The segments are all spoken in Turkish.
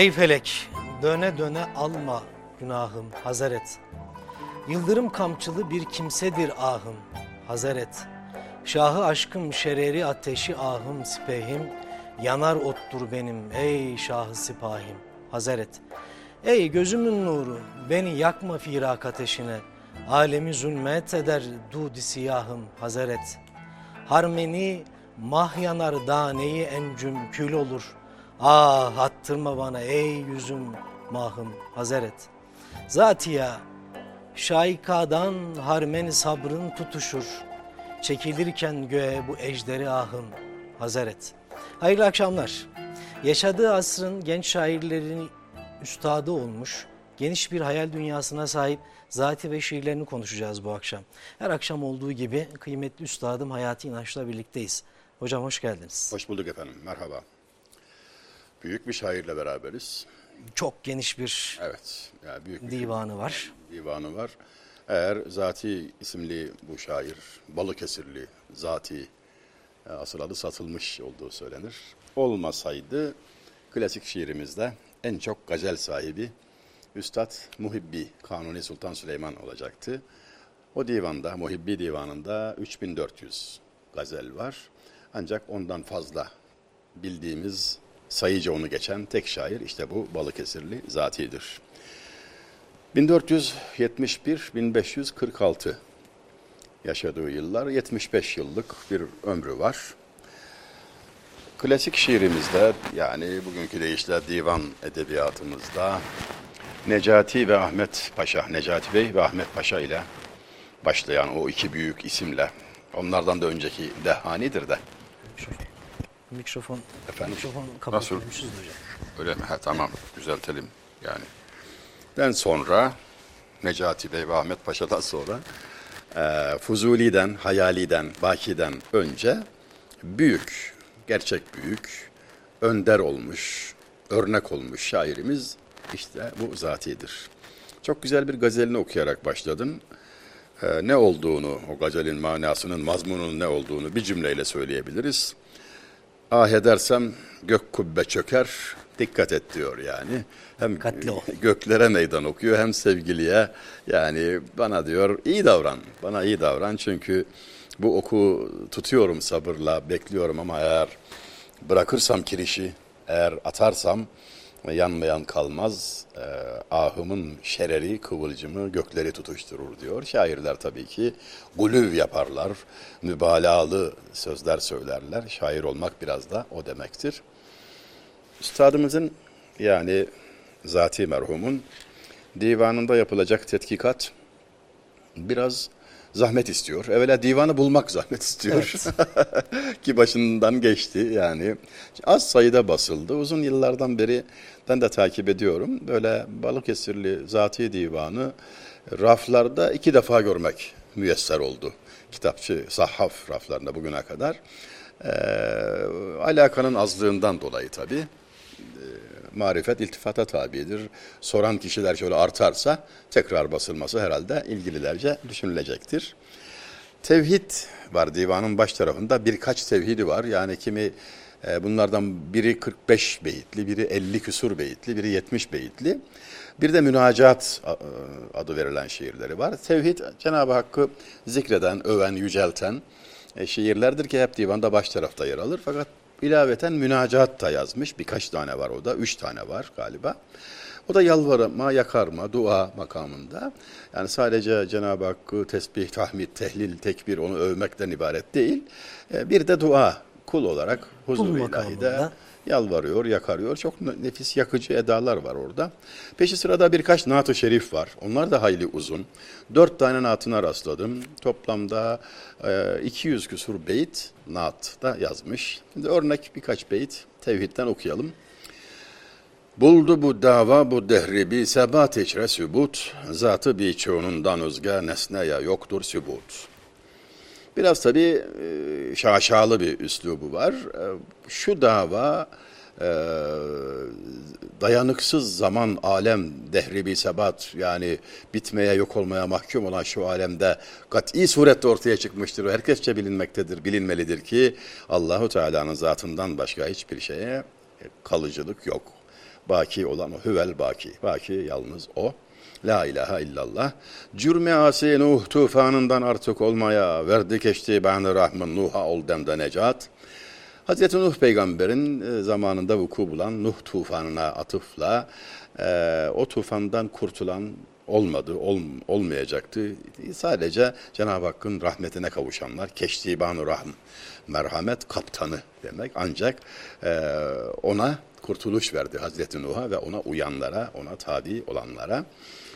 Ey felek döne döne alma günahım Hazret. Yıldırım kamçılı bir kimsedir ahım Hazret. Şahı aşkım şereri ateşi ahım sipehim. Yanar ottur benim ey şahı sipahim Hazret. Ey gözümün nuru beni yakma firak ateşine. Alemi zulmet eder dudi siyahım Hazret. Harmeni mah yanar daneyi encüm kül olur. Ah attırma bana ey yüzüm mahım Hazret. Zatiya şaikadan harmeni sabrın tutuşur. Çekilirken göğe bu ejderi ahım Hazret. Hayırlı akşamlar. Yaşadığı asrın genç şairlerin üstadı olmuş, geniş bir hayal dünyasına sahip zati ve şiirlerini konuşacağız bu akşam. Her akşam olduğu gibi kıymetli üstadım Hayati İnanç'la birlikteyiz. Hocam hoş geldiniz. Hoş bulduk efendim, merhaba. Büyük bir şairle beraberiz. Çok geniş bir Evet, yani büyük bir divanı var. divanı var. Eğer Zati isimli bu şair, Balıkesirli Zati, e, asıl adı satılmış olduğu söylenir. Olmasaydı klasik şiirimizde en çok gazel sahibi Üstad Muhibbi Kanuni Sultan Süleyman olacaktı. O divanda, Muhibbi divanında 3400 gazel var. Ancak ondan fazla bildiğimiz sayıca onu geçen tek şair işte bu Balıkesirli Zati'dir. 1471-1546 yaşadığı yıllar 75 yıllık bir ömrü var. Klasik şiirimizde yani bugünkü deyişle divan edebiyatımızda Necati ve Ahmet Paşa, Necati Bey ve Ahmet Paşa ile başlayan o iki büyük isimle onlardan da önceki Dehani'dir de Mikrofon, Efendim? mikrofon Nasıl? kapatılmışız hocam. Öyle mi? Ha, tamam düzeltelim yani. Den sonra Necati Bey ve Ahmet Paşa'dan sonra e, Fuzuli'den, Hayali'den, Baki'den önce büyük, gerçek büyük, önder olmuş, örnek olmuş şairimiz işte bu zatidir. Çok güzel bir gazelini okuyarak başladın. E, ne olduğunu, o gazelin manasının, mazmunun ne olduğunu bir cümleyle söyleyebiliriz. Ah edersem gök kubbe çöker, dikkat et diyor yani. Hem Dikkatli ol. göklere meydan okuyor hem sevgiliye yani bana diyor iyi davran, bana iyi davran çünkü bu oku tutuyorum sabırla, bekliyorum ama eğer bırakırsam kirişi, eğer atarsam yanmayan kalmaz, e, ahımın şereri, kıvılcımı gökleri tutuşturur diyor. Şairler tabii ki gulüv yaparlar, mübalağalı sözler söylerler. Şair olmak biraz da o demektir. Üstadımızın yani zati merhumun divanında yapılacak tetkikat biraz zahmet istiyor. Evvela divanı bulmak zahmet istiyor. Ki başından geçti yani. Az sayıda basıldı. Uzun yıllardan beri ben de takip ediyorum. Böyle Balıkesirli Zati Divanı raflarda iki defa görmek müyesser oldu. Kitapçı, sahaf raflarında bugüne kadar. Ee, alakanın azlığından dolayı tabii marifet iltifata tabidir. Soran kişiler şöyle artarsa tekrar basılması herhalde ilgililerce düşünülecektir. Tevhid var divanın baş tarafında birkaç tevhidi var. Yani kimi e, bunlardan biri 45 beyitli, biri 50 küsur beyitli, biri 70 beyitli. Bir de münacat e, adı verilen şiirleri var. Tevhid Cenab-ı Hakk'ı zikreden, öven, yücelten e, şiirlerdir ki hep divanda baş tarafta yer alır. Fakat ilaveten münacat da yazmış. Birkaç tane var o da. Üç tane var galiba. O da yalvarma, yakarma, dua makamında. Yani sadece Cenab-ı Hakk'ı tesbih, tahmid, tehlil, tekbir onu övmekten ibaret değil. E, Bir de dua kul olarak huzur-u ilahide makamında. Yalvarıyor, yakarıyor. Çok ne- nefis yakıcı edalar var orada. Peşi sırada birkaç naat-ı şerif var. Onlar da hayli uzun. Dört tane naatına rastladım. Toplamda e, 200 küsur beyit naat da yazmış. Şimdi örnek birkaç beyit tevhidden okuyalım. Buldu bu dava bu dehri bi sebat içre sübut, zatı bir çoğunundan özge nesneye yoktur sübut. Biraz tabii e, şaşalı bir üslubu var. E, Şu dava e, dayanıksız zaman, alem, dehri bir sebat yani bitmeye, yok olmaya mahkum olan şu alemde kat'i surette ortaya çıkmıştır. Herkesçe bilinmektedir, bilinmelidir ki Allahu Teala'nın zatından başka hiçbir şeye kalıcılık yok. Baki olan o. Hüvel baki. Baki yalnız o. La ilahe illallah. Cürme asi Nuh tufanından artık olmaya, verdi geçti ben rahmın Nuh'a ol demde necat. Hazreti Nuh peygamberin e, zamanında vuku bulan Nuh tufanına atıfla e, o tufandan kurtulan olmadı, ol, olmayacaktı. Sadece Cenab-ı Hakk'ın rahmetine kavuşanlar, keştibanu rahm, merhamet kaptanı demek. Ancak e, ona kurtuluş verdi Hazreti Nuh'a ve ona uyanlara, ona tabi olanlara.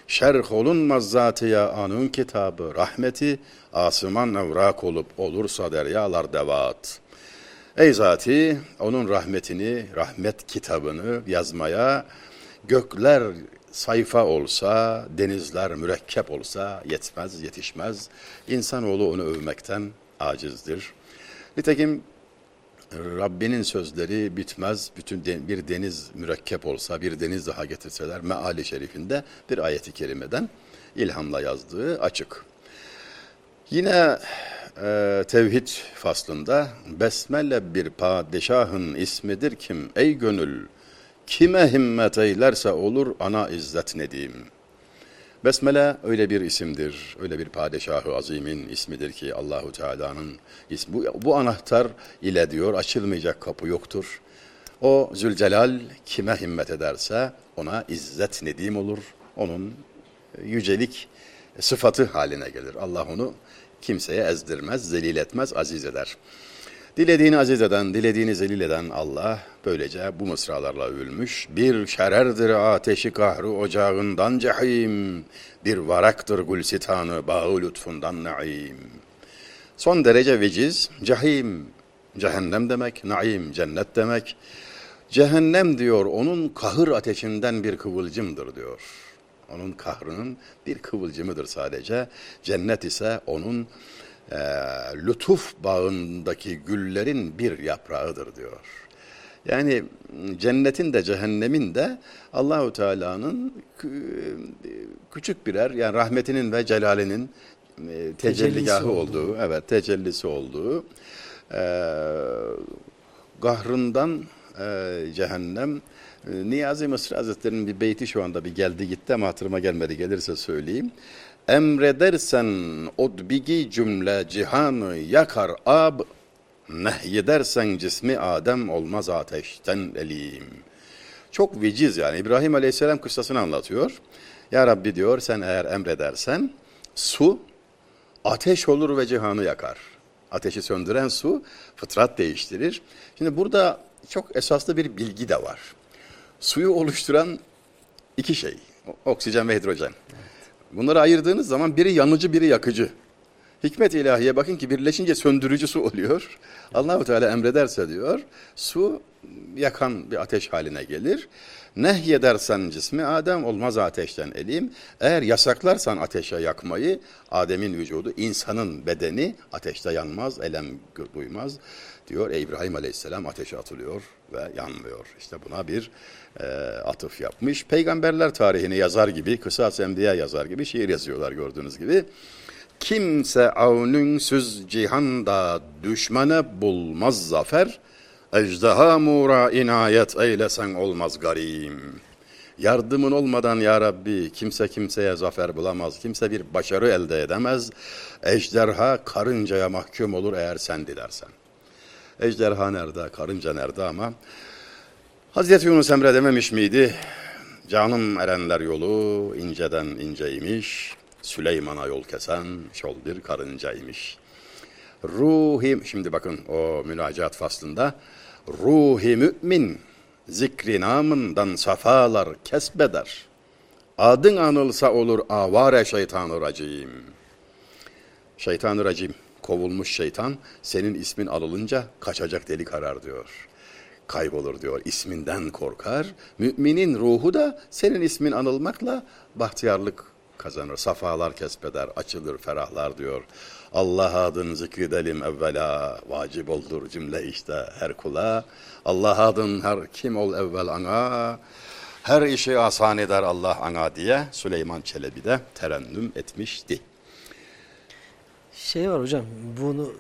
Şerh olunmaz zatıya anın kitabı, rahmeti asıman evrak olup olursa deryalar devat. Ey zati onun rahmetini, rahmet kitabını yazmaya gökler sayfa olsa, denizler mürekkep olsa yetmez, yetişmez. İnsanoğlu onu övmekten acizdir. Nitekim Rabbinin sözleri bitmez. Bütün de, bir deniz mürekkep olsa, bir deniz daha getirseler meali şerifinde bir ayeti kerimeden ilhamla yazdığı açık. Yine e, tevhid faslında besmele bir padişahın ismidir kim ey gönül kime himmet eylerse olur ana izzet nedim. Besmele öyle bir isimdir, öyle bir padişahı azimin ismidir ki Allahu Teala'nın ismi. Bu, bu anahtar ile diyor açılmayacak kapı yoktur. O Zülcelal kime himmet ederse ona izzet nedim olur. Onun yücelik sıfatı haline gelir. Allah onu kimseye ezdirmez, zelil etmez, aziz eder. Dilediğini aziz eden, dilediğini zelil eden Allah böylece bu mısralarla övülmüş. Bir şererdir ateşi kahru ocağından cehim, bir varaktır gülsitanı bağı lütfundan naim. Son derece veciz, cehim, cehennem demek, naim, cennet demek. Cehennem diyor onun kahır ateşinden bir kıvılcımdır diyor. Onun kahrının bir kıvılcımıdır sadece. Cennet ise onun e, lütuf bağındaki güllerin bir yaprağıdır diyor. Yani cennetin de cehennemin de Allahu Teala'nın küçük birer yani rahmetinin ve celalinin e, tecelligahı olduğu, evet tecellisi olduğu e, gahrından e, cehennem Niyazi Mısır Hazretleri'nin bir beyti şu anda bir geldi gitti ama hatırıma gelmedi gelirse söyleyeyim. Emredersen odbigi cümle cihanı yakar ab, nehyedersen cismi Adem olmaz ateşten elim. Çok veciz yani İbrahim Aleyhisselam kıssasını anlatıyor. Ya Rabbi diyor sen eğer emredersen su ateş olur ve cihanı yakar. Ateşi söndüren su fıtrat değiştirir. Şimdi burada çok esaslı bir bilgi de var. Suyu oluşturan iki şey. Oksijen ve hidrojen. Bunları ayırdığınız zaman biri yanıcı, biri yakıcı. Hikmet ilahiye bakın ki birleşince söndürücü su oluyor. Allahu Teala emrederse diyor, su yakan bir ateş haline gelir. Nehyedersen cismi Adem olmaz ateşten elim. Eğer yasaklarsan ateşe yakmayı, Adem'in vücudu, insanın bedeni ateşte yanmaz, elem duymaz diyor. İbrahim Aleyhisselam ateşe atılıyor ve yanmıyor. İşte buna bir e, atıf yapmış. Peygamberler tarihini yazar gibi, Kısas Enbiya yazar gibi şiir yazıyorlar gördüğünüz gibi. Kimse avnünsüz cihanda düşmanı bulmaz zafer, ejdeha mura inayet eylesen olmaz garim. Yardımın olmadan ya Rabbi kimse kimseye zafer bulamaz, kimse bir başarı elde edemez. Ejderha karıncaya mahkum olur eğer sen dilersen. Ejderha nerede, karınca nerede ama Hazreti Yunus Emre dememiş miydi? Canım erenler yolu inceden inceymiş, Süleyman'a yol kesen şol bir karıncaymış. Ruhi, şimdi bakın o münacat faslında, ruhi mümin zikri namından safalar kesbeder. Adın anılsa olur avare şeytanı racim. Şeytanı racim, kovulmuş şeytan senin ismin alınınca kaçacak delik arar diyor kaybolur diyor. İsminden korkar. Müminin ruhu da senin ismin anılmakla bahtiyarlık kazanır. Safalar kesbeder, açılır, ferahlar diyor. Allah adın zikredelim evvela, vacip oldur cümle işte her kula. Allah adın her kim ol evvel ana, her işi asan eder Allah ana diye Süleyman Çelebi de terennüm etmişti. Şey var hocam, bunu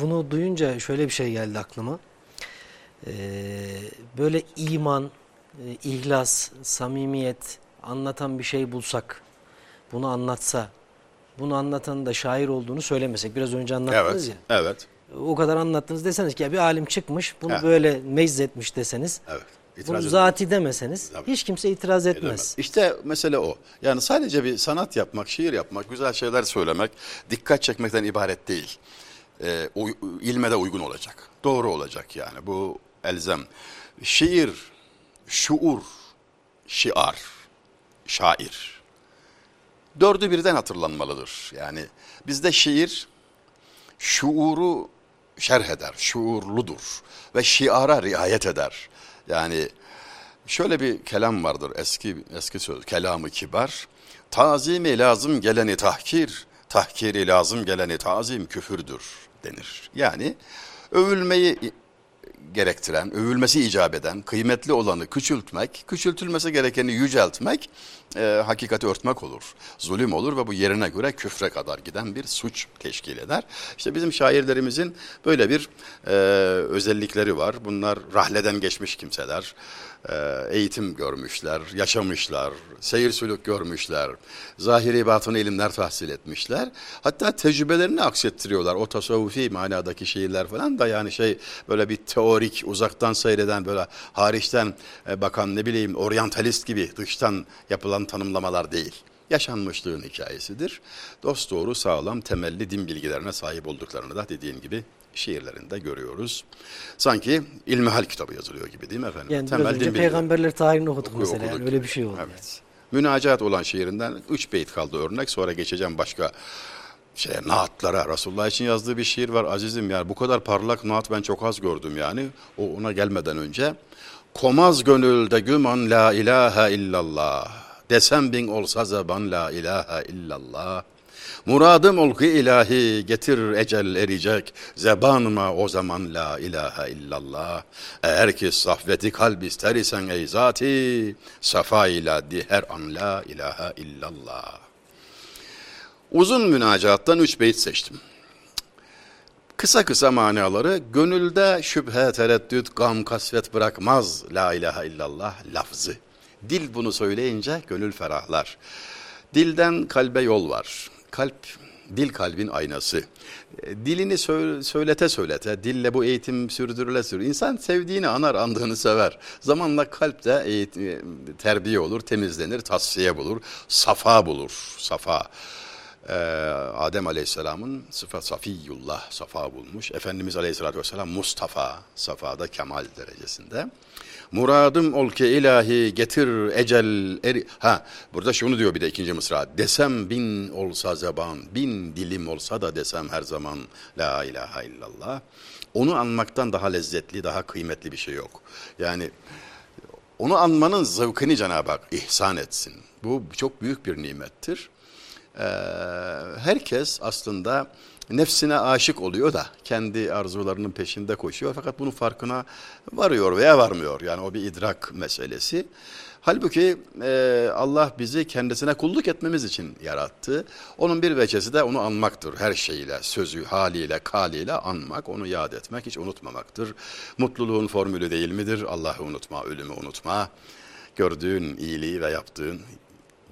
bunu duyunca şöyle bir şey geldi aklıma. Ee, böyle iman, e, ihlas, samimiyet anlatan bir şey bulsak, bunu anlatsa, bunu anlatanın da şair olduğunu söylemesek. Biraz önce anlattınız Evet. ya. Evet. O kadar anlattınız deseniz ki ya bir alim çıkmış bunu Ha. böyle meczetmiş deseniz. Evet. İtiraz Bunu zati demeseniz Tabii. hiç kimse itiraz etmez. Edemez. İşte mesele o. Yani sadece bir sanat yapmak, şiir yapmak, güzel şeyler söylemek, dikkat çekmekten ibaret değil. Ee, uy- ilme de uygun olacak. Doğru olacak yani. Bu elzem. Şiir, şuur, şiar, şair. Dördü birden hatırlanmalıdır. Yani bizde şiir şuuru şerh eder, şuurludur ve şiara riayet eder. Yani şöyle bir kelam vardır eski eski söz, kelamı kibar. Tazimi lazım geleni tahkir, tahkiri lazım geleni tazim küfürdür denir. Yani övülmeyi gerektiren, övülmesi icap eden, kıymetli olanı küçültmek, küçültülmesi gerekeni yüceltmek, e, hakikati örtmek olur. Zulüm olur ve bu yerine göre küfre kadar giden bir suç teşkil eder. İşte bizim şairlerimizin böyle bir e, özellikleri var. Bunlar rahleden geçmiş kimseler. E, eğitim görmüşler, yaşamışlar, seyir sülük görmüşler, zahiri batını ilimler tahsil etmişler. Hatta tecrübelerini aksettiriyorlar. O tasavvufi manadaki şiirler falan da yani şey böyle bir teorik, uzaktan seyreden böyle hariçten e, bakan ne bileyim oryantalist gibi dıştan yapılan tanımlamalar değil. Yaşanmışlığın hikayesidir. Dost doğru sağlam temelli din bilgilerine sahip olduklarını da dediğim gibi şiirlerinde görüyoruz. Sanki ilmihal kitabı yazılıyor gibi değil mi efendim? Yani Temel önce peygamberler tarihini okuduk Oku- mesela. Yani okuduk. öyle bir şey oldu. Evet. Münacat olan şiirinden üç beyt kaldı örnek. Sonra geçeceğim başka şeye naatlara. Resulullah için yazdığı bir şiir var azizim yani bu kadar parlak naat ben çok az gördüm yani. O ona gelmeden önce komaz gönülde güman la ilahe illallah. Desem bin olsa zaban la ilahe illallah. Muradım ol ki ilahi getir ecel ericek zebanıma o zaman la ilahe illallah. Eğer ki safveti kalb ister isen ey zati safa ile di her an la ilahe illallah. Uzun münacattan üç beyt seçtim. Kısa kısa manaları gönülde şüphe, tereddüt, gam, kasvet bırakmaz la ilahe illallah lafzı. Dil bunu söyleyince gönül ferahlar. Dilden kalbe yol var. Kalp, dil kalbin aynası. E, Dilini sö- söylete söylete, dille bu eğitim sürdürüle sür. İnsan sevdiğini anar, andığını sever. Zamanla kalp de eğit- terbiye olur, temizlenir, tasfiye bulur, safa bulur, safa. Ee, Adem Aleyhisselam'ın sıfat Safiyullah, safa bulmuş. Efendimiz Aleyhisselatü Vesselam Mustafa, safada kemal derecesinde. Muradım ol ki ilahi getir ecel eri... Ha burada şunu diyor bir de ikinci mısra. Desem bin olsa zeban, bin dilim olsa da desem her zaman la ilahe illallah. Onu anmaktan daha lezzetli, daha kıymetli bir şey yok. Yani onu anmanın zevkini Cenab-ı Hak ihsan etsin. Bu çok büyük bir nimettir. Ee, herkes aslında nefsine aşık oluyor da kendi arzularının peşinde koşuyor fakat bunun farkına varıyor veya varmıyor. Yani o bir idrak meselesi. Halbuki e, Allah bizi kendisine kulluk etmemiz için yarattı. Onun bir veçesi de onu anmaktır. Her şeyiyle, sözü, haliyle, kaliyle anmak, onu yad etmek, hiç unutmamaktır. Mutluluğun formülü değil midir? Allah'ı unutma, ölümü unutma. Gördüğün iyiliği ve yaptığın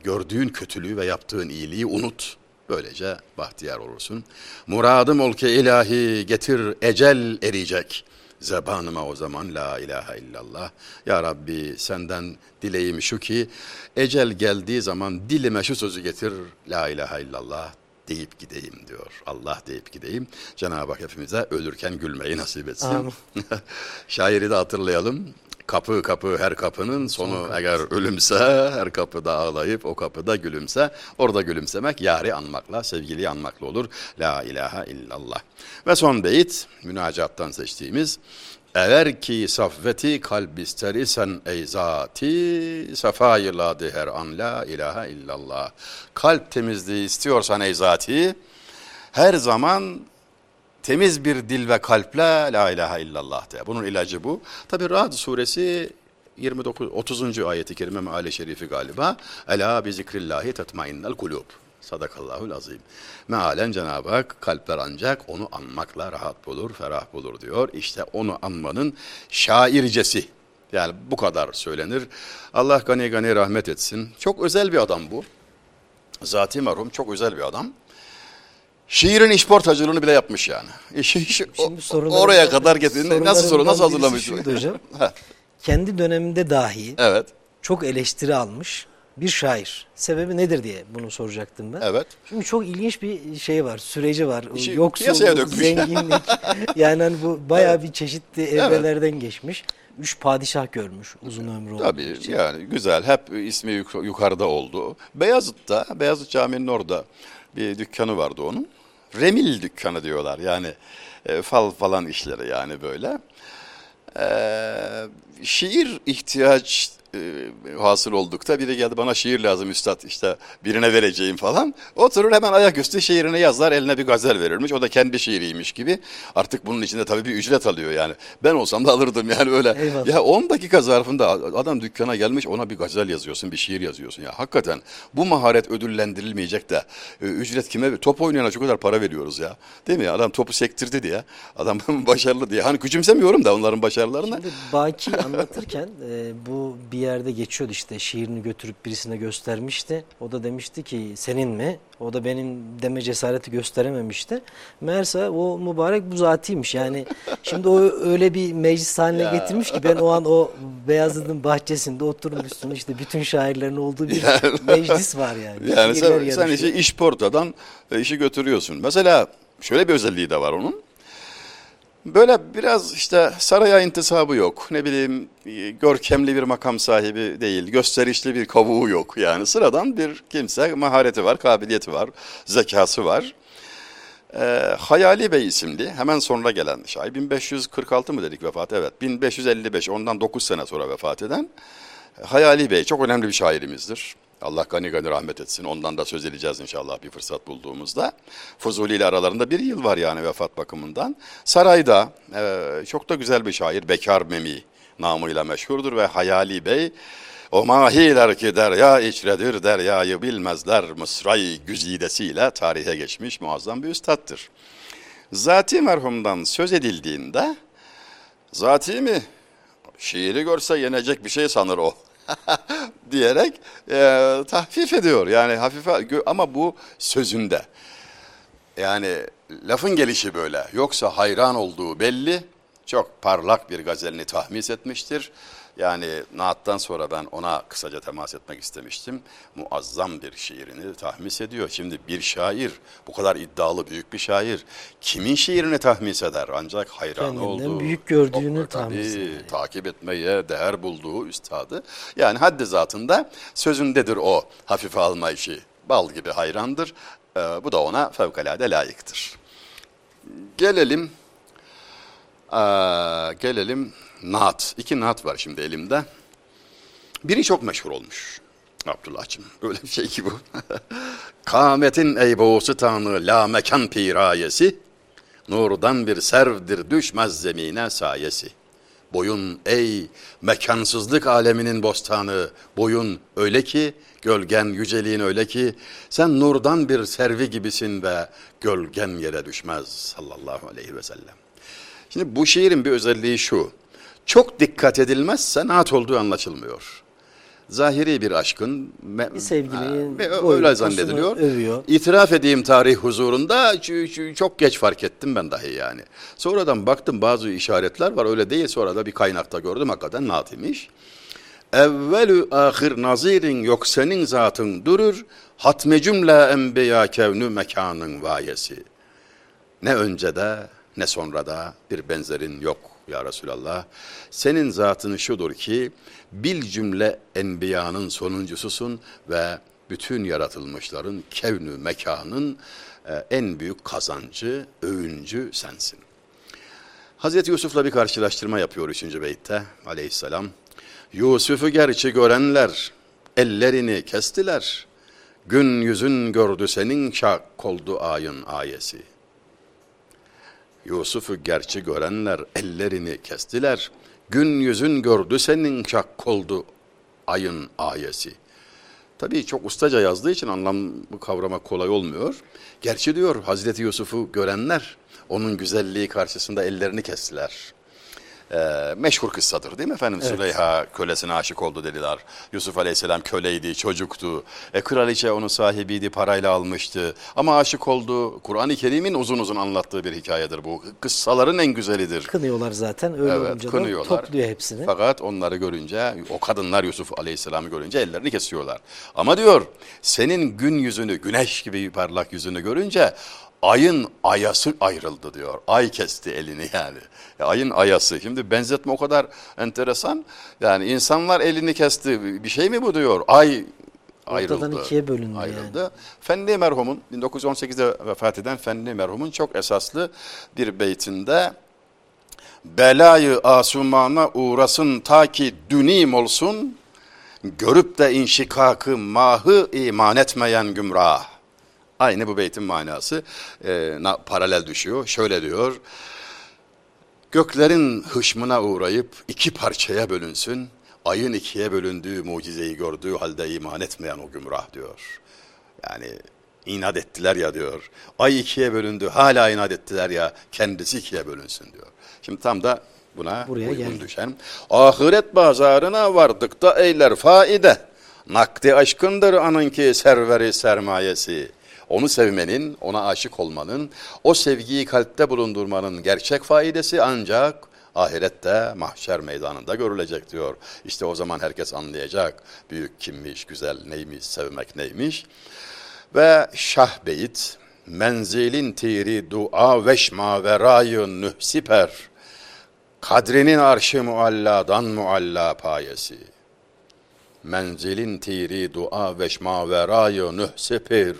gördüğün kötülüğü ve yaptığın iyiliği unut. Böylece bahtiyar olursun. Muradım ol ki ilahi getir ecel eriyecek. Zebanıma o zaman la ilahe illallah. Ya Rabbi senden dileğim şu ki ecel geldiği zaman dilime şu sözü getir la ilahe illallah deyip gideyim diyor. Allah deyip gideyim. Cenab-ı Hak hepimize ölürken gülmeyi nasip etsin. Şairi de hatırlayalım. Kapı kapı her kapının sonu eğer ölümse her kapıda ağlayıp o kapıda gülümse orada gülümsemek yari anmakla sevgiliyi anmakla olur. La ilahe illallah. Ve son beyit münacattan seçtiğimiz eğer ki saffeti kalb ister isen ey zati sefayı ladı her an la ilahe illallah. Kalp temizliği istiyorsan ey zati her zaman temiz bir dil ve kalple la ilahe illallah de. Bunun ilacı bu. Tabi Ra'd suresi 29 30. ayeti kerime meali şerifi galiba. Ela bi zikrillahi tetmainnel kulub. Sadakallahul azim. Mealen Cenab-ı Hak kalpler ancak onu anmakla rahat bulur, ferah bulur diyor. İşte onu anmanın şaircesi. Yani bu kadar söylenir. Allah gani gani rahmet etsin. Çok özel bir adam bu. Zati merhum çok özel bir adam. Şiirin işportacılığını bile yapmış yani. İşi, işi, o- oraya kadar getirdi. Nasıl soru, nasıl hazırlamış? hocam. Kendi döneminde dahi evet, çok eleştiri almış bir şair. Sebebi nedir diye bunu soracaktım ben. evet. Şimdi çok ilginç bir şey var, süreci var. Piyasaya Yoksulluk, zenginlik. yani hani bu bayağı bir çeşitli evrelerden geçmiş. Üç padişah görmüş uzun ömrü olduğu Tabii için. yani güzel. Hep ismi yuk- yukarıda oldu. Beyazıt'ta, Beyazıt Camii'nin orada bir dükkanı vardı onun. Remil dükkanı diyorlar yani e, fal falan işleri yani böyle. Ee, şiir ihtiyaç e, hasıl oldukta biri geldi bana şiir lazım üstad işte birine vereceğim falan. Oturur hemen ayaküstü şiirini yazar eline bir gazel verirmiş. O da kendi şiiriymiş gibi. Artık bunun içinde tabii bir ücret alıyor yani. Ben olsam da alırdım yani öyle. Eyvallah. Ya 10 dakika zarfında adam dükkana gelmiş ona bir gazel yazıyorsun, bir şiir yazıyorsun. Ya hakikaten bu maharet ödüllendirilmeyecek de e, ücret kime? Top oynayana çok kadar para veriyoruz ya. Değil mi? Adam topu sektirdi diye. Adam başarılı diye. Hani küçümsemiyorum da onların başarılarını. Şimdi Baki anlatırken e, bu bir yerde geçiyordu işte şiirini götürüp birisine göstermişti. O da demişti ki senin mi? O da benim deme cesareti gösterememişti. Meğerse o mübarek bu zatiymiş. Yani şimdi o öyle bir meclis haline Ya. getirmiş ki ben o an o Beyazıt'ın bahçesinde oturmuşsun işte bütün şairlerin olduğu bir meclis var yani. Yani Şiirler sen, sen işi iş portadan e, işi götürüyorsun. Mesela şöyle bir özelliği de var onun. Böyle biraz işte saraya intisabı yok. Ne bileyim e, görkemli bir makam sahibi değil. Gösterişli bir kavuğu yok. Yani sıradan bir kimse mahareti var, kabiliyeti var, zekası var. Ee, Hayali Bey isimli hemen sonra gelen şair 1546 mı dedik vefat evet 1555 ondan 9 sene sonra vefat eden Hayali Bey çok önemli bir şairimizdir. Allah gani gani rahmet etsin. Ondan da söz edeceğiz inşallah bir fırsat bulduğumuzda. Fuzuli ile aralarında bir yıl var yani vefat bakımından. Sarayda e, çok da güzel bir şair Bekar Memi namıyla meşhurdur ve Hayali Bey o mahiler ki derya içredir deryayı bilmezler mısrayı güzidesiyle tarihe geçmiş muazzam bir üstattır. Zati merhumdan söz edildiğinde zati mi şiiri görse yenecek bir şey sanır o diyerek e, tahfif ediyor. Yani hafife ama bu sözünde. Yani lafın gelişi böyle. Yoksa hayran olduğu belli. Çok parlak bir gazelini tahmis etmiştir. Yani naattan sonra ben ona kısaca temas etmek istemiştim. Muazzam bir şiirini tahmis ediyor. Şimdi bir şair, bu kadar iddialı büyük bir şair, kimin şiirini tahmis eder? Ancak hayran Kendinden olduğu, büyük gördüğünü o- tabii, tahmis eder. takip etmeye değer bulduğu üstadı. Yani haddi zatında sözündedir o hafife alma işi. Bal gibi hayrandır. Ee, bu da ona fevkalade layıktır. Gelelim aa, gelelim naat. İki naat var şimdi elimde. Biri çok meşhur olmuş. Abdullah'cığım öyle bir şey ki bu. Kametin eyboğusu tanrı la mekan pirayesi. Nurdan bir servdir düşmez zemine sayesi. Boyun ey mekansızlık aleminin bostanı, boyun öyle ki, gölgen yüceliğin öyle ki, sen nurdan bir servi gibisin ve gölgen yere düşmez sallallahu aleyhi ve sellem. Şimdi bu şiirin bir özelliği şu, çok dikkat edilmezse naat olduğu anlaşılmıyor. Zahiri bir aşkın Bir Ha, boyu, öyle zannediliyor. övüyor. İtiraf edeyim tarih huzurunda çok geç fark ettim ben dahi yani. Sonradan baktım bazı işaretler var öyle değil sonra da bir kaynakta gördüm hakikaten naat imiş. Evvelü ahir nazirin yok senin zatın durur. Hatme cümle enbiya kevnü mekanın vayesi. Ne öncede ne sonrada bir benzerin yok ya Resulallah. Senin zatın şudur ki bil cümle enbiyanın sonuncususun ve bütün yaratılmışların kevnü mekanın e, en büyük kazancı, övüncü sensin. Hazreti Yusuf'la bir karşılaştırma yapıyor 3. beytte aleyhisselam. Yusuf'u gerçi görenler ellerini kestiler. Gün yüzün gördü senin şak oldu ayın ayesi. Yusuf'u gerçi görenler ellerini kestiler. Gün yüzün gördü senin şak oldu ayın ayesi. Tabii çok ustaca yazdığı için anlamı kavramak kolay olmuyor. Gerçi diyor Hazreti Yusuf'u görenler onun güzelliği karşısında ellerini kestiler. E, meşhur kıssadır değil mi efendim? Süleyha kölesine aşık oldu dediler. Yusuf Aleyhisselam köleydi, çocuktu. E, kraliçe onun sahibiydi, parayla almıştı. Ama aşık oldu. Kur'an-ı Kerim'in uzun uzun anlattığı bir hikayedir bu. Kıssaların en güzelidir. Kınıyorlar zaten öyle Evet, olunca kınıyorlar. topluyor hepsini. Fakat onları görünce, o kadınlar Yusuf Aleyhisselam'ı görünce ellerini kesiyorlar. Ama diyor, senin gün yüzünü, güneş gibi parlak yüzünü görünce ayın ayası ayrıldı diyor. Ay kesti elini yani. Ya ayın ayası. Şimdi benzetme o kadar enteresan. Yani insanlar elini kesti. Bir şey mi bu diyor? Ay ayrıldı. Ortadan ikiye bölündü ayrıldı. Fendi merhumun 1918'de vefat eden Fendi merhumun çok esaslı bir beytinde belayı asumana uğrasın ta ki dünim olsun görüp de inşikakı mahı iman etmeyen gümrah. Aynı bu beytin manası e, na- paralel düşüyor. Şöyle diyor. Göklerin hışmına uğrayıp iki parçaya bölünsün. Ayın ikiye bölündüğü mucizeyi gördüğü halde iman etmeyen o gümrah diyor. Yani inat ettiler ya diyor. Ay ikiye bölündü hala inat ettiler ya kendisi ikiye bölünsün diyor. Şimdi tam da buna Buraya uygun geldik. düşen. Ahiret bazarına vardık da eyler faide. Nakdi aşkındır anınki serveri sermayesi. Onu sevmenin, ona aşık olmanın, o sevgiyi kalpte bulundurmanın gerçek faidesi ancak ahirette mahşer meydanında görülecek diyor. İşte o zaman herkes anlayacak büyük kimmiş, güzel neymiş, sevmek neymiş. Ve şah beyit menzilin tiri dua veşma ve rayı nühsiper kadrinin arşı mualladan mualla payesi menzilin tiri dua veşma ve rayı nühsiper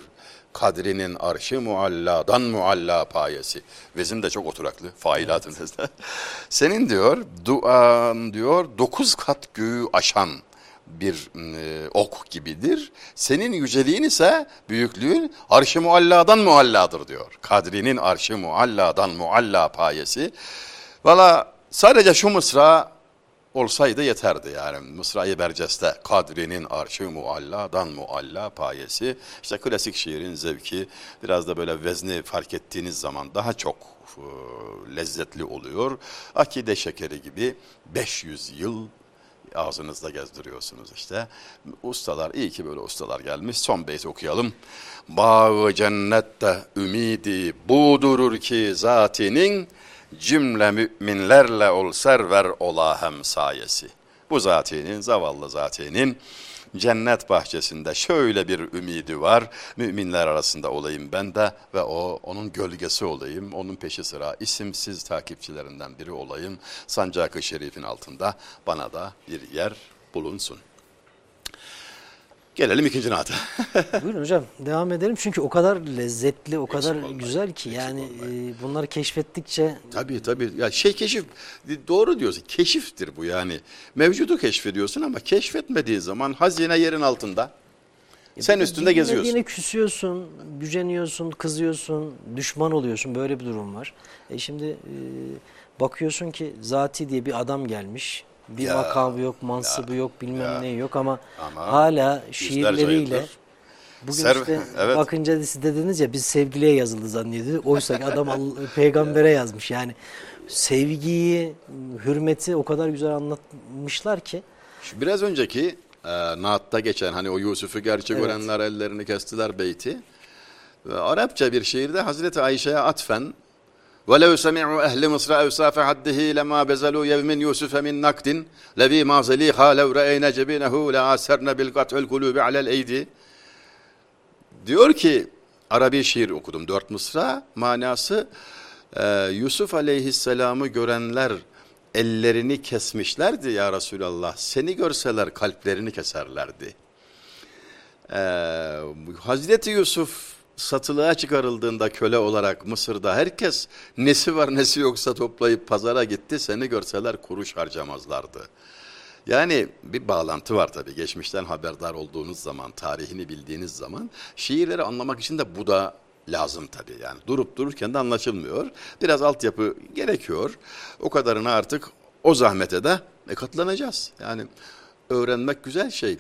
kadrinin arşı mualladan mualla payesi. Vezin de çok oturaklı failatınızda. Senin diyor duan diyor dokuz kat göğü aşan bir e, ok gibidir. Senin yüceliğin ise büyüklüğün arşı mualladan mualladır diyor. Kadrinin arşı mualladan mualla payesi. Valla sadece şu mısra olsaydı yeterdi yani. Mısra-i Berces'te kadrinin arşı mualladan mualla payesi. İşte klasik şiirin zevki biraz da böyle vezni fark ettiğiniz zaman daha çok e, lezzetli oluyor. Akide şekeri gibi 500 yıl ağzınızda gezdiriyorsunuz işte. Ustalar iyi ki böyle ustalar gelmiş. Son beyti okuyalım. Bağı cennette ümidi budurur ki zatinin cümle müminlerle ol server ola hem sayesi. Bu zatinin, zavallı zatinin cennet bahçesinde şöyle bir ümidi var. Müminler arasında olayım ben de ve o onun gölgesi olayım. Onun peşi sıra isimsiz takipçilerinden biri olayım. Sancak-ı Şerif'in altında bana da bir yer bulunsun. Gelelim ikinci nata. Buyurun hocam devam edelim çünkü o kadar lezzetli, o kadar olmayın, güzel ki eksik yani olmayın. e, bunları keşfettikçe Tabii tabii. Ya şey keşif doğru diyorsun. Keşiftir bu yani. Mevcudu keşfediyorsun ama keşfetmediğin zaman hazine yerin altında. Sen üstünde geziyorsun. Yine küsüyorsun, güceniyorsun, kızıyorsun, düşman oluyorsun. Böyle bir durum var. E şimdi e, bakıyorsun ki Zati diye bir adam gelmiş. Bir Ya, makamı yok, mansıbı yok, bilmem ya. ne yok ama, Ama hala şiirleriyle Bugün Serv- işte evet. bakınca siz dediniz ya biz sevgiliye yazıldı zannediyor. Oysa ki adam peygambere yazmış. Yani sevgiyi, hürmeti o kadar güzel anlatmışlar ki. Şu biraz önceki e, Naat'ta geçen hani o Yusuf'u gerçek Evet. görenler ellerini kestiler beyti. Ve Arapça bir şiirde Hazreti Ayşe'ye atfen وَلَوْ سَمِعُوا أَهْلِ مِصْرَ أَوْسَافَ حَدِّهِ لَمَا بَزَلُوا يَوْمٍ يُوسُفَ مِنْ نَقْدٍ لَب۪ي مَا زَل۪يخَا لَوْ رَأَيْنَ جَب۪ينَهُ لَعَسَرْنَ بِالْقَطْعِ الْقُلُوبِ عَلَى الْاَيْدِ Diyor ki Arabi şiir okudum dört mısra manası e, Yusuf aleyhisselamı görenler ellerini kesmişlerdi ya Resulallah seni görseler kalplerini keserlerdi. E, Hazreti Yusuf satılığa çıkarıldığında köle olarak Mısır'da herkes nesi var nesi yoksa toplayıp pazara gitti seni görseler kuruş harcamazlardı. Yani bir bağlantı var tabii. Geçmişten haberdar olduğunuz zaman, tarihini bildiğiniz zaman şiirleri anlamak için de bu da lazım tabii. Yani durup dururken de anlaşılmıyor. Biraz altyapı gerekiyor. O kadarını artık o zahmete de e, katlanacağız. Yani öğrenmek güzel şey.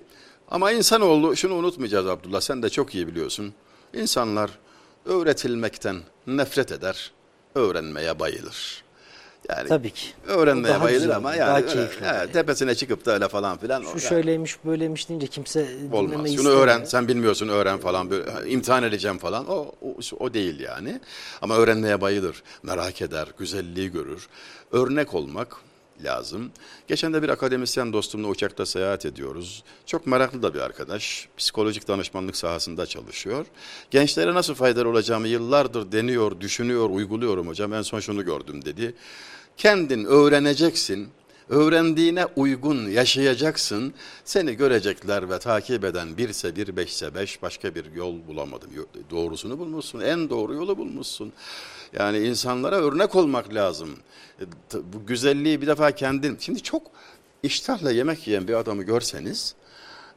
Ama insanoğlu şunu unutmayacağız Abdullah. Sen de çok iyi biliyorsun. İnsanlar öğretilmekten nefret eder, öğrenmeye bayılır. Yani Tabii ki. Öğrenmeye daha bayılır güzel, ama daha yani öyle, evet, tepesine çıkıp da öyle falan filan. Şu yani şöyleymiş böyleymiş deyince kimse olmaz. Şunu istemiyor. öğren, sen bilmiyorsun öğren falan böyle imtihan edeceğim falan. O, o o değil yani. Ama öğrenmeye bayılır, merak eder, güzelliği görür. Örnek olmak lazım. Geçen de bir akademisyen dostumla uçakta seyahat ediyoruz. Çok meraklı da bir arkadaş. Psikolojik danışmanlık sahasında çalışıyor. Gençlere nasıl faydalı olacağımı yıllardır deniyor, düşünüyor, uyguluyorum hocam. En son şunu gördüm dedi. Kendin öğreneceksin. Öğrendiğine uygun yaşayacaksın. Seni görecekler ve takip eden birse bir, beşse beş başka bir yol bulamadım. Doğrusunu bulmuşsun, en doğru yolu bulmuşsun. Yani insanlara örnek olmak lazım. E, Bu güzelliği bir defa kendin... Şimdi çok iştahla yemek yiyen bir adamı görseniz,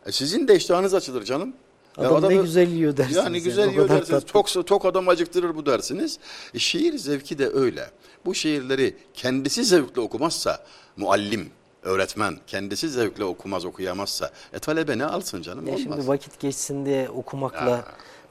e, sizin de iştahınız açılır canım. Ya Adam ne adamı- güzel yiyor dersiniz. Yani güzel yani, yiyor dersiniz. Tok, tok adam acıktırır bu dersiniz. E, şiir zevki de öyle. Bu şiirleri kendisi zevkle okumazsa, muallim, öğretmen kendisi zevkle okumaz okuyamazsa, e talebe ne alsın canım? Ya Olmaz. şimdi vakit geçsin diye okumakla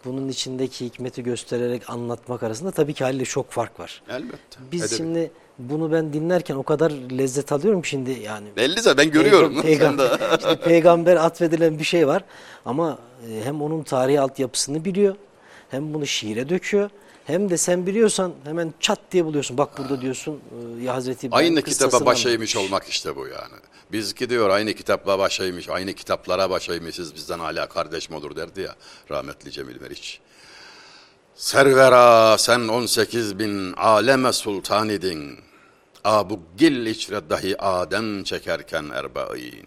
bunun içindeki hikmeti göstererek anlatmak arasında tabii ki haliyle çok fark var. Elbette. Biz Edebi. şimdi bunu ben dinlerken o kadar lezzet alıyorum ki şimdi yani. Belli zaten ben görüyorum. Peygam- peygam- işte peygamber atfedilen bir şey var ama e, hem onun tarihi altyapısını biliyor hem bunu şiire döküyor hem de sen biliyorsan hemen çat diye buluyorsun. Bak burada diyorsun e, ya Hazreti İbrahim Aynı kitaba başaymış anlatmış. olmak işte bu yani. Bizki diyor aynı kitapla başaymış, aynı kitaplara başaymışız bizden hala kardeş mi olur derdi ya rahmetli Cemil Meriç. Servera sen 18 bin aleme sultan idin. Abu gil içre dahi Adem çekerken erbain.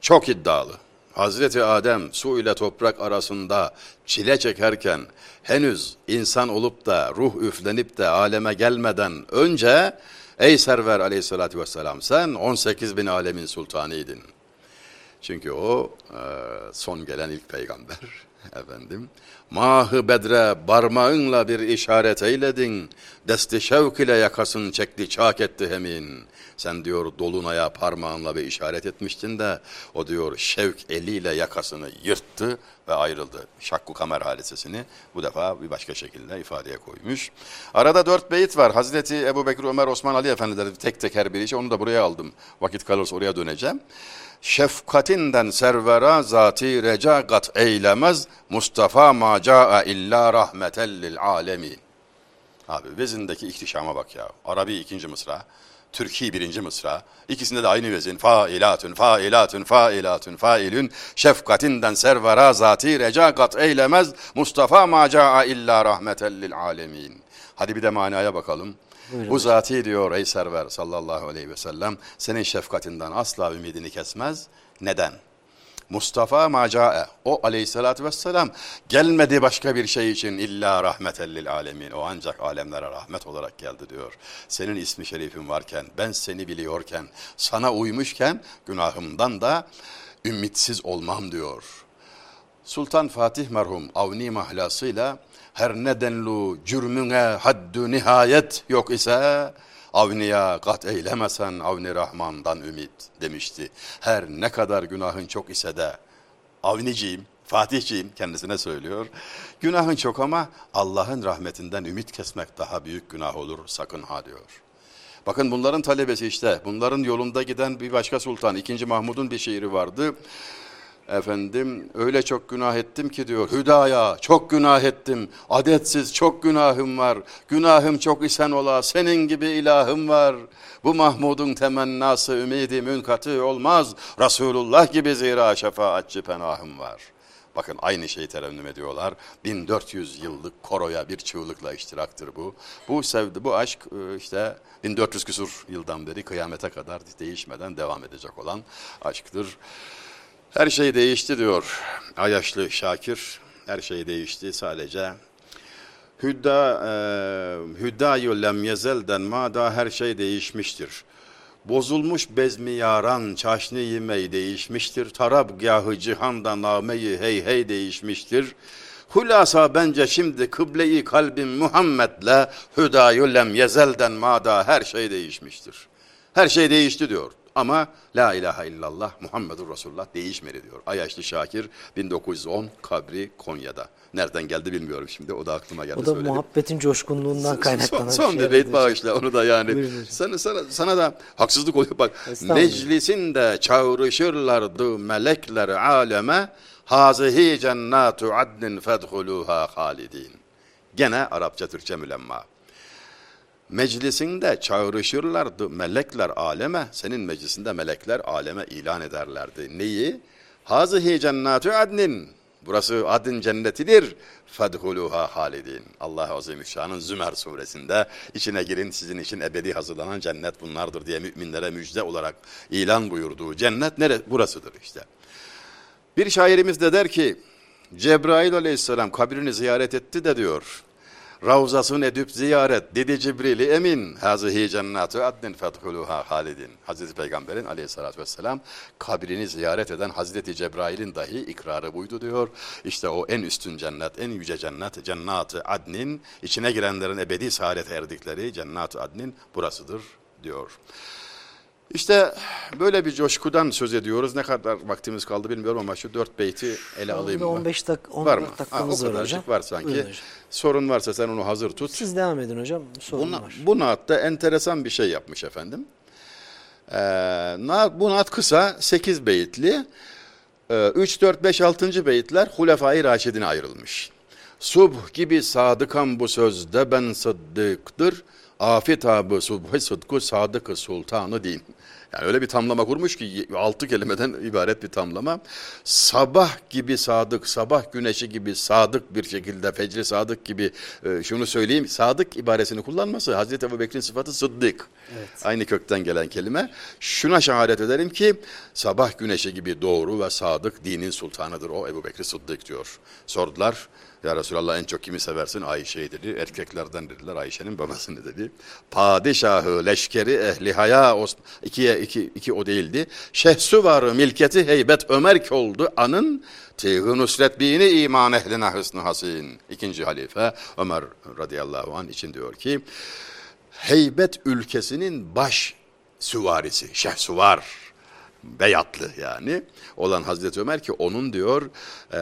Çok iddialı. Hazreti Adem su ile toprak arasında çile çekerken henüz insan olup da ruh üflenip de aleme gelmeden önce ey server aleyhissalatü vesselam sen 18 bin alemin sultanıydın. Çünkü o e, son gelen ilk peygamber efendim. Mahı bedre parmağınla bir işaret eyledin. Desti şevk ile yakasın çekti çak etti hemin. Sen diyor dolunaya parmağınla bir işaret etmiştin de o diyor şevk eliyle yakasını yırttı ve ayrıldı. Şakku kamer hadisesini bu defa bir başka şekilde ifadeye koymuş. Arada dört beyit var. Hazreti Ebu Bekir, Ömer, Osman, Ali efendileri tek tek her biri. Onu da buraya aldım. Vakit kalırsa oraya döneceğim. Şefkatinden servera zati reca kat eylemez Mustafa ma caa illa rahmetellil alemin. Abi vezindeki ihtişama bak ya. Arabi ikinci mısra, Türki birinci mısra. İkisinde de aynı vezin. Failatun, failatun, failatun, failün. Şefkatinden servera zati reca kat eylemez Mustafa ma caa illa rahmetellil alemin. Hadi bir de manaya bakalım. Buyurun. Bu zati diyor ey server sallallahu aleyhi ve sellem senin şefkatinden asla ümidini kesmez. Neden? Mustafa macae o aleyhissalatü vesselam gelmedi başka bir şey için illa rahmetellil alemin. O ancak alemlere rahmet olarak geldi diyor. Senin ismi şerifin varken ben seni biliyorken sana uymuşken günahımdan da ümitsiz olmam diyor. Sultan Fatih merhum avni mahlasıyla her nedenlu cürmüne haddü nihayet yok ise avniya kat eylemesen avni Rahman'dan ümit demişti. Her ne kadar günahın çok ise de avniciyim, Fatihciyim kendisine söylüyor. Günahın çok ama Allah'ın rahmetinden ümit kesmek daha büyük günah olur sakın ha diyor. Bakın bunların talebesi işte. Bunların yolunda giden bir başka sultan. 2. Mahmud'un bir şiiri vardı. Efendim öyle çok günah ettim ki diyor. Hüdaya çok günah ettim. Adetsiz çok günahım var. Günahım çok isen ola senin gibi ilahım var. Bu Mahmud'un temennası ümidi münkatı olmaz. Resulullah gibi zira şefaatçi penahım var. Bakın aynı şeyi terennüm ediyorlar. 1400 yıllık koroya bir çığlıkla iştiraktır bu. Bu sevdi, bu aşk e, işte 1400 küsur yıldan beri kıyamete kadar değişmeden devam edecek olan aşktır. Her şey değişti diyor Ayaşlı Şakir. Her şey değişti sadece. Hüdda, e, hüddayü lem yezelden mada her şey değişmiştir. Bozulmuş bezmi yaran çaşni yemeği değişmiştir. Tarabgahı cihanda nameyi hey hey değişmiştir. Hulasa bence şimdi kıble-i kalbim Muhammed'le hüdayü lem yezelden mada her şey değişmiştir. Her şey değişti diyor. Ama la ilahe illallah Muhammedur Resulullah değişmedi diyor. Ayaşlı Şakir 1910 kabri Konya'da. Nereden geldi bilmiyorum şimdi o da aklıma geldi O da söyledim. muhabbetin coşkunluğundan kaynaklanan Son, son bir bir beyt şey. bağışla onu da yani. Buyurun. Sana, sana, sana da haksızlık oluyor bak. Meclisinde çağrışırlardı melekler aleme. Hazihi cennatu adnin fedhuluha halidin. Gene Arapça Türkçe mülemma. Meclisinde çağrışırlardı melekler aleme. Senin meclisinde melekler aleme ilan ederlerdi. Neyi? Hazihi cennatu adnin. Burası adın cennetidir. Fedhuluha halidin. Allah Azimüşşan'ın Zümer suresinde içine girin sizin için ebedi hazırlanan cennet bunlardır diye müminlere müjde olarak ilan buyurduğu cennet nere? Burasıdır işte. Bir şairimiz de der ki Cebrail aleyhisselam kabrini ziyaret etti de diyor. Ravzasını edip ziyaret dedi Cibril emin hazihi cennatu adnin fethuluha halidin. Hazreti Peygamber'in aleyhissalatü vesselam kabrini ziyaret eden Hazreti Cebrail'in dahi ikrarı buydu diyor. İşte o en üstün cennet, en yüce cennet, cennat-ı adnin, içine girenlerin ebedi saadete erdikleri cennat-ı adnin burasıdır diyor. İşte böyle bir coşkudan söz ediyoruz. Ne kadar vaktimiz kaldı bilmiyorum ama şu dört beyti ele alayım mı? 15 dak Var 14 mı? Ha, o dakikamız var hocam. var sanki. Buyurun hocam. Sorun varsa sen onu hazır tut. Siz devam edin hocam. Sorun Bu, var. bu naatta enteresan bir şey yapmış efendim. Ee, naat, bu naat kısa, 8 beyitli. Ee, 3, 4, 5, 6. beyitler Hulefai Raşidine ayrılmış. Subh gibi sadıkan bu sözde ben sıddıktır. Afitabı subhi sıdkı sadık sultanı din. Yani öyle bir tamlama kurmuş ki altı kelimeden ibaret bir tamlama. Sabah gibi sadık, sabah güneşi gibi sadık bir şekilde, fecri sadık gibi e, şunu söyleyeyim. Sadık ibaresini kullanması Hazreti Ebu Bekir'in sıfatı sıddık. Aynı kökten gelen kelime. Şuna şehadet ederim ki sabah güneşi gibi doğru ve sadık dinin sultanıdır o Ebu Bekir Sıddık diyor. Sordular. Ya Resulallah en çok kimi seversin? Ayşe'yi dedi. Erkeklerden dediler Ayşe'nin babasını dedi. Padişahı, leşkeri, ehli haya, Os- ikiye iki, iki o değildi. Şehsu var, milketi heybet Ömer ki oldu anın. Tığ nusret bini iman ehline hısnı hasin. İkinci halife Ömer radıyallahu anh için diyor ki heybet ülkesinin baş süvarisi, şehsuvar, beyatlı yani olan Hazreti Ömer ki onun diyor e,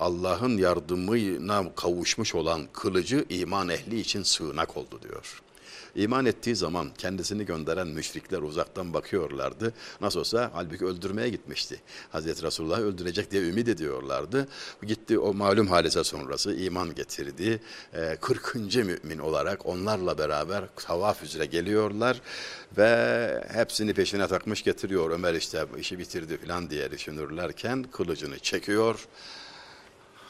Allah'ın yardımına kavuşmuş olan kılıcı iman ehli için sığınak oldu diyor. İman ettiği zaman kendisini gönderen müşrikler uzaktan bakıyorlardı. Nasıl olsa halbuki öldürmeye gitmişti. Hazreti Resulullah'ı öldürecek diye ümit ediyorlardı. Gitti o malum hadise sonrası iman getirdi. Ee, 40. mümin olarak onlarla beraber tavaf üzere geliyorlar ve hepsini peşine takmış getiriyor. Ömer işte işi bitirdi falan diye düşünürlerken kılıcını çekiyor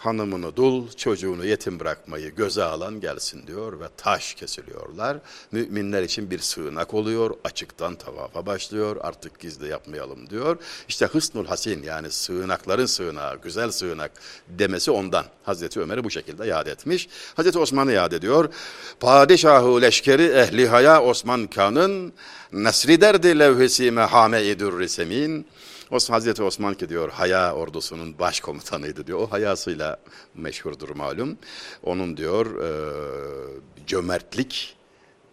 hanımını dul, çocuğunu yetim bırakmayı göze alan gelsin diyor ve taş kesiliyorlar. Müminler için bir sığınak oluyor, açıktan tavafa başlıyor, artık gizli yapmayalım diyor. İşte Hısnul Hasin yani sığınakların sığınağı, güzel sığınak demesi ondan. Hazreti Ömer'i bu şekilde yad etmiş. Hazreti Osman'ı yad ediyor. Padişahı leşkeri ehli haya Osman Kan'ın nesri derdi levhisi mehame-i dürri semin. Os Hazreti Osman ki diyor haya ordusunun başkomutanıydı diyor. O hayasıyla meşhurdur malum. Onun diyor e, cömertlik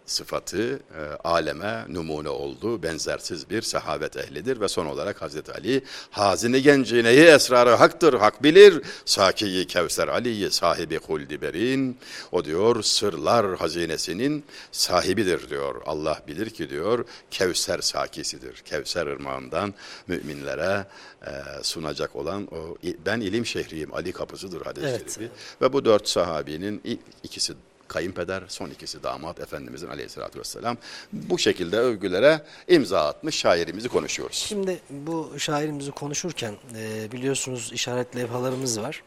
sıfatı e, aleme numune oldu. Benzersiz bir sahabet ehlidir ve son olarak Hazreti Ali hazini gencineyi esrarı haktır hak bilir. Sakiyi Kevser Ali'yi sahibi huldi berin. O diyor sırlar hazinesinin sahibidir diyor. Allah bilir ki diyor Kevser sakisidir. Kevser ırmağından müminlere e, sunacak olan o ben ilim şehriyim Ali kapısıdır hadis-i Evet. Ve bu dört sahabinin ikisi kayınpeder, son ikisi damat Efendimizin aleyhissalatü vesselam. Bu şekilde övgülere imza atmış şairimizi konuşuyoruz. Şimdi bu şairimizi konuşurken e, biliyorsunuz işaret levhalarımız var.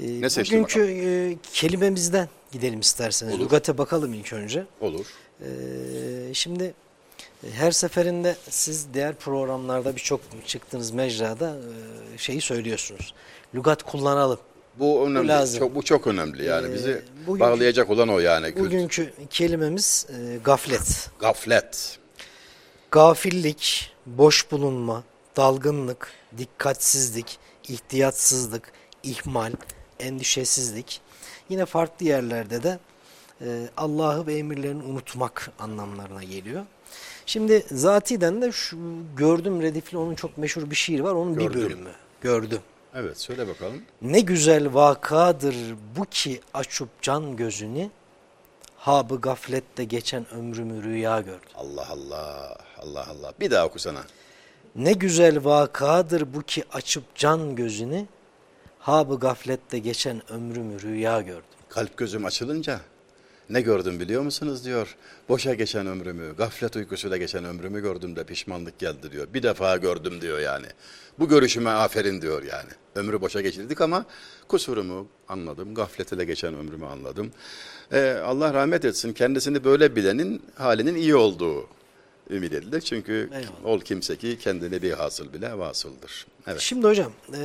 E, Ne seçtin bugünkü e, kelimemizden gidelim isterseniz. Olur. Lügate bakalım ilk önce. Olur. E, şimdi e, her seferinde siz diğer programlarda birçok çıktığınız mecrada şeyi söylüyorsunuz. Lügat kullanalım. Bu önemli. lazım. Çok, bu çok önemli yani Ee, bizi bugünkü- bağlayacak olan o yani. Kült- Bugünkü kelimemiz e, gaflet. Gaflet. Gafillik, boş bulunma, dalgınlık, dikkatsizlik, ihtiyatsızlık, ihmal, endişesizlik. Yine farklı yerlerde de e, Allah'ı ve emirlerini unutmak anlamlarına geliyor. Şimdi Zati'den de şu gördüm redifli onun çok meşhur bir şiir var. Onun bir Gördüm. bölümü. Gördüm. Evet söyle bakalım. Ne güzel vakadır bu ki açıp can gözünü habı gaflette geçen ömrümü rüya gördüm. Allah Allah Allah Allah. Bir daha okusana. Ne güzel vakadır bu ki açıp can gözünü habı gaflette geçen ömrümü rüya gördüm. Kalp gözüm açılınca ne gördüm biliyor musunuz diyor. Boşa geçen ömrümü, gaflet uykusuyla geçen ömrümü gördüm de pişmanlık geldi diyor. Bir defa gördüm diyor yani. Bu görüşüme aferin diyor yani. Ömrü boşa geçirdik ama kusurumu anladım, gaflet ile geçen ömrümü anladım. Ee, Allah rahmet etsin kendisini böyle bilenin halinin iyi olduğu ümit edilir. Çünkü Eyvallah. ol kimse ki kendini bir hasıl bile vasıldır. Evet. Şimdi hocam e,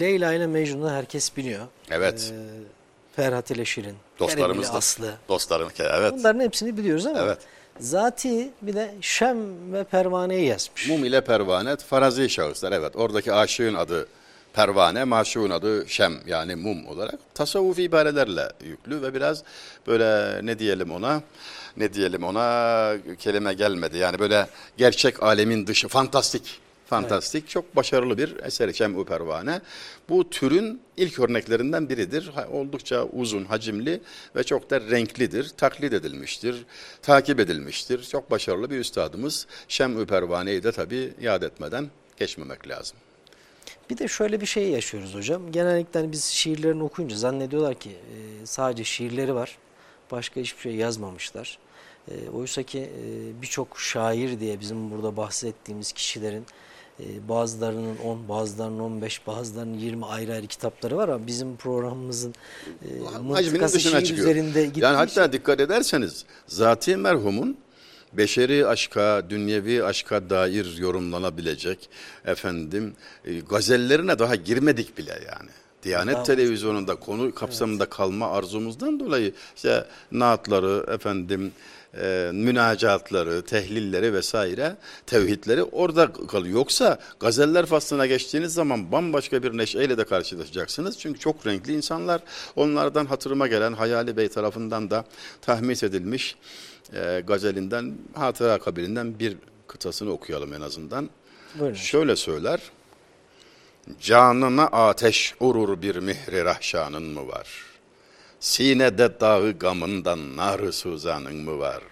Leyla ile Mecnun'u herkes biliyor. Evet. E, Ferhat ile Şirin. Dostlarımız Kerem ile da. Aslı. Dostlarım ki evet. Bunların hepsini biliyoruz ama Evet. Zati bir de Şem ve Pervane'yi yazmış. Mum ile pervane farazi şahıslar evet. Oradaki aşığın adı pervane, maşuğun adı şem yani mum olarak tasavvufi ibarelerle yüklü ve biraz böyle ne diyelim ona ne diyelim ona kelime gelmedi. Yani böyle gerçek alemin dışı fantastik. Fantastik, çok başarılı bir eser Pervane. Bu türün ilk örneklerinden biridir. Oldukça uzun, hacimli ve çok da renklidir. Taklit edilmiştir, takip edilmiştir. Çok başarılı bir üstadımız. Pervane'yi de tabii yad etmeden geçmemek lazım. Bir de şöyle bir şey yaşıyoruz hocam. Genellikle hani biz şiirlerini okuyunca zannediyorlar ki e, sadece şiirleri var. Başka hiçbir şey yazmamışlar. E, Oysa ki e, birçok şair diye bizim burada bahsettiğimiz kişilerin bazılarının 10, bazılarının 15, bazılarının 20 ayrı ayrı kitapları var ama bizim programımızın e, mıntıkası dışına çıkıyor. üzerinde gittiği Yani hatta dikkat ederseniz zati merhumun beşeri aşka, dünyevi aşka dair yorumlanabilecek efendim e, gazellerine daha girmedik bile yani. Diyanet Daha- televizyonunda konu kapsamında kalma arzumuzdan dolayı işte naatları efendim e, münacatları, tehlilleri vesaire, tevhidleri orada kalıyor. Yoksa gazeller faslına geçtiğiniz zaman bambaşka bir neşeyle de karşılaşacaksınız. Çünkü çok renkli insanlar. Onlardan hatırıma gelen Hayali Bey tarafından da tahmis edilmiş e, gazelinden, hatıra kabilinden bir kıtasını okuyalım en azından. Buyurun. Şöyle söyler. Canına ateş urur bir mihri rahşanın mı var? Sinede dağı gamından narı suzanın mı var?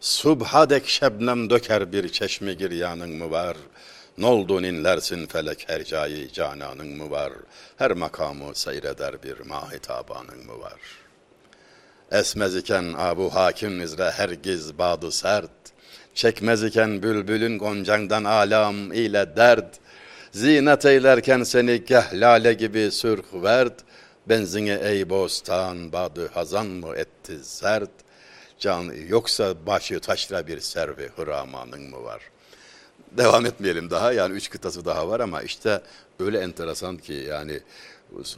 Subha dek şebnem döker bir çeşme giryanın mı var? Noldun inlersin felek hercai cananın mı var? Her makamı seyreder bir mahitabanın mı var? Esmez iken abu hakim izre hergiz badı sert. Çekmez iken bülbülün goncandan alam ile dert. Zinet eylerken seni geh lale gibi sürh verd. Benzine ey bostan badı hazan mı etti sert. Can yoksa başı taşra bir servi hıramanın mı var? Devam etmeyelim daha yani üç kıtası daha var ama işte öyle enteresan ki yani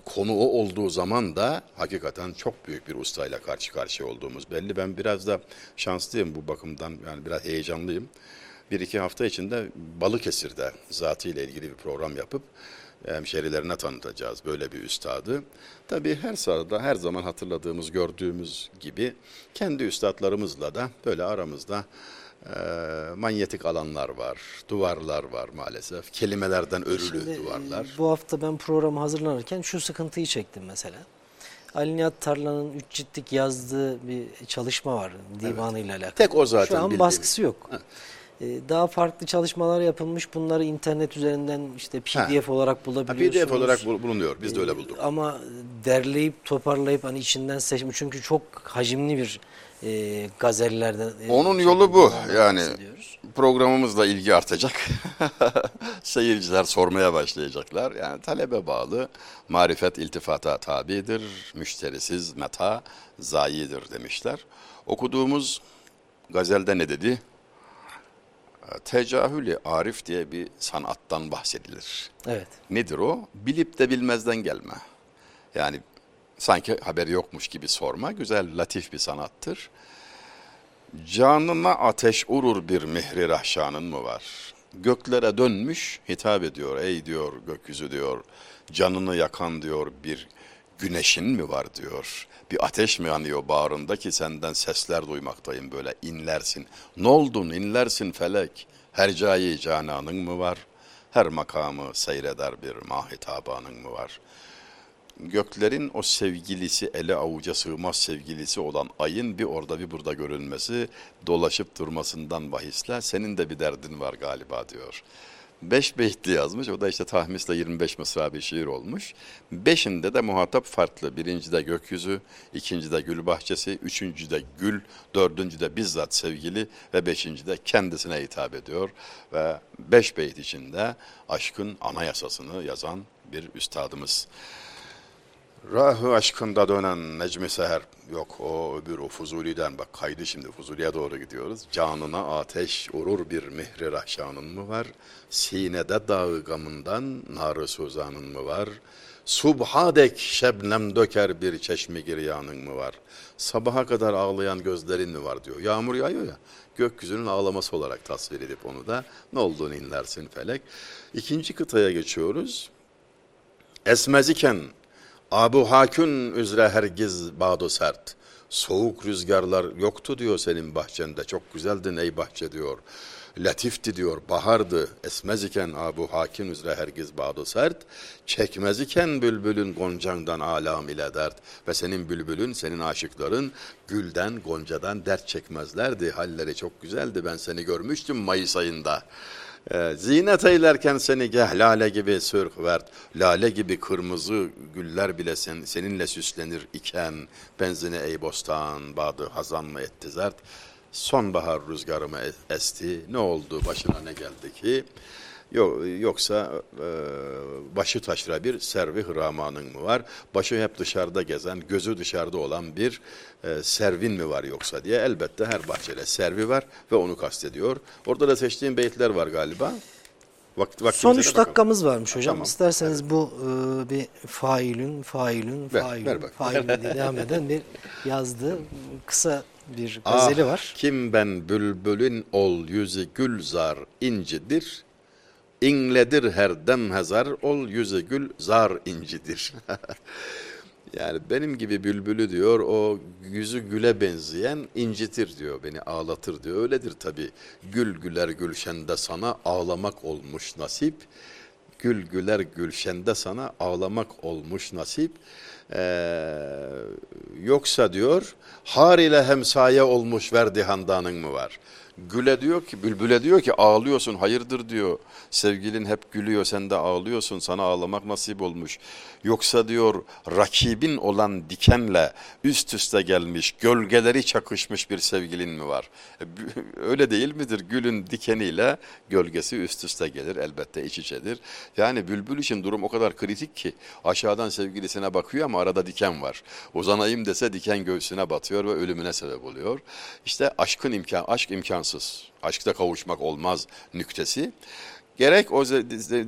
konu o olduğu zaman da hakikaten çok büyük bir ustayla karşı karşıya olduğumuz belli. Ben biraz da şanslıyım bu bakımdan yani biraz heyecanlıyım. Bir iki hafta içinde Balıkesir'de zatıyla ilgili bir program yapıp hemşerilerine tanıtacağız böyle bir üstadı. Tabii her sırada her zaman hatırladığımız, gördüğümüz gibi kendi üstadlarımızla da böyle aramızda e, manyetik alanlar var, duvarlar var maalesef. Kelimelerden örülü Şimdi, e, duvarlar. Bu hafta ben programı hazırlanırken şu sıkıntıyı çektim mesela. Ali Nihat Tarlan'ın üç ciltlik yazdığı bir çalışma var divanıyla alakalı. Tek o zaten Şu an bildiğimiz. baskısı yok. Ee, Daha farklı çalışmalar yapılmış. Bunları internet üzerinden işte PDF olarak Ha, bulabiliyorsunuz. PDF olarak bul- bulunuyor. Biz de öyle bulduk. Ama derleyip toparlayıp hani içinden seçme çünkü çok hacimli bir e, gazellerden. e, Onun yolu bu yani. Programımızla ilgi artacak. Seyirciler sormaya başlayacaklar. Yani talebe bağlı. Marifet iltifata tabidir. Müşterisiz meta zayidir demişler. Okuduğumuz gazelde ne dedi? Tecahülü arif diye bir sanattan bahsedilir. Evet. Nedir o? Bilip de bilmezden gelme. Yani sanki haberi yokmuş gibi sorma. Güzel, latif bir sanattır. Canına ateş urur bir mihri rahşanın mı var? Göklere dönmüş hitap ediyor. Ey diyor gökyüzü diyor. Canını yakan diyor bir güneşin mi var diyor. Bir ateş mi yanıyor bağrında ki senden sesler duymaktayım böyle inlersin. Ne oldun inlersin felek, hercai cananın mı var? Her makamı seyreder bir mahitabanın mı var? göklerin o sevgilisi ele avuca sığmaz sevgilisi olan ayın bir orada bir burada görünmesi dolaşıp durmasından bahisle senin de bir derdin var galiba diyor. Beş beytli yazmış o da işte tahmisle 25 mısra bir şiir olmuş. Beşinde de muhatap farklı. Birincide gökyüzü, ikincide gül bahçesi, üçüncüde gül, dördüncüde bizzat sevgili ve beşincide kendisine hitap ediyor. Ve beş beyt içinde aşkın anayasasını yazan bir üstadımız. Rahı aşkında dönen Necmi Seher. Yok o öbür o Fuzuli'den bak kaydı şimdi Fuzuli'ye doğru gidiyoruz. Canına ateş urur bir mihri rahşanın mı var? Sinede dağı gamından narı suzanın mı var? Subhadek şebnem döker bir çeşmi giryanın mı var? Sabaha kadar ağlayan gözlerin mi var diyor. Yağmur yağıyor ya. Gökyüzünün ağlaması olarak tasvir edip onu da ne olduğunu inlersin felek. İkinci kıtaya geçiyoruz. Esmez iken Abu Hakün üzere hergiz bağdu sert. Soğuk rüzgarlar yoktu diyor senin bahçende. Çok güzeldin ey bahçe diyor. Latifti diyor, bahardı. Esmez iken Abu Hakim üzere hergiz bağdu sert. Çekmez iken bülbülün goncandan alam ile dert. Ve senin bülbülün, senin aşıkların gülden, goncadan dert çekmezlerdi. Halleri çok güzeldi. Ben seni görmüştüm Mayıs ayında. Ee, zinet eylerken seni geh lale gibi sürh vert, lale gibi kırmızı güller bile sen, seninle süslenir iken, benzini ey bostan, badı hazan mı etti zert, sonbahar rüzgarı mı e- esti, ne oldu, başına ne geldi ki, Yok, yoksa e, başı taşra bir servi hıramanın mı var? Başı hep dışarıda gezen, gözü dışarıda olan bir e, servin mi var yoksa diye elbette her bahçede servi var ve onu kastediyor. Orada da seçtiğim beyitler var galiba. Vakt, Son vaktimize 3 de bakalım. dakikamız varmış hocam. Tamam. İsterseniz bu e, bir failün, failün, Ver, failün, ver bak. failün diye devam eden bir yazdığı kısa bir Ah, gazeli var. kim ben bülbülün ol yüzü gülzar incidir. İnledir her dem hezar ol yüzü gül zar incidir. yani benim gibi bülbülü diyor o yüzü güle benzeyen incitir diyor beni ağlatır diyor. Öyledir tabi gül güler gülşende sana ağlamak olmuş nasip. Gül güler gülşende sana ağlamak olmuş nasip. Ee, yoksa diyor har ile hemsaye olmuş verdi handanın mı var? Güle diyor ki, bülbüle diyor ki ağlıyorsun hayırdır diyor. Sevgilin hep gülüyor sen de ağlıyorsun sana ağlamak nasip olmuş. Yoksa diyor rakibin olan dikenle üst üste gelmiş gölgeleri çakışmış bir sevgilin mi var? E, Öyle değil midir? Gülün dikeniyle gölgesi üst üste gelir elbette iç içedir. Yani bülbül için durum o kadar kritik ki aşağıdan sevgilisine bakıyor ama arada diken var. Uzanayım dese diken göğsüne batıyor ve ölümüne sebep oluyor. İşte aşkın imkan, aşk imkansız. Aşkta kavuşmak olmaz nüktesi. Gerek o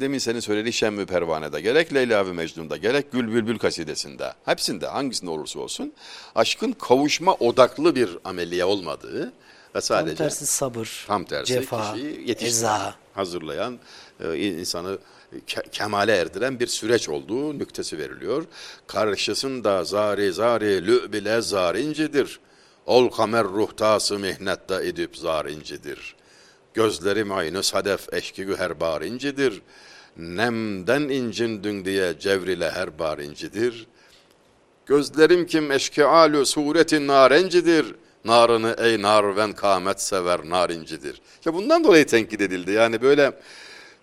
demin senin söylediği Şemmi Pervane'de, gerek Leyla ve Mecnun'da, gerek Gül Bülbül kasidesinde, hepsinde hangisinde olursa olsun aşkın kavuşma odaklı bir ameliye olmadığı ve Tam sadece tersi sabır, Tam tersi cefa, kişiyi eza. hazırlayan, e, insanı ke- kemale erdiren bir süreç olduğu nüktesi veriliyor. Karşısında zari zari lü'bile zarincidir. Ol kamer ruhtası mihnette edip zarincidir. Gözlerim aynı sadef eşki güher barincidir. Nemden incindün diye cevrile her barincidir. Gözlerim kim eşki alu suretin narencidir. Narını ey nar ven kâmet sever narincidir. İşte bundan dolayı tenkit edildi. Yani böyle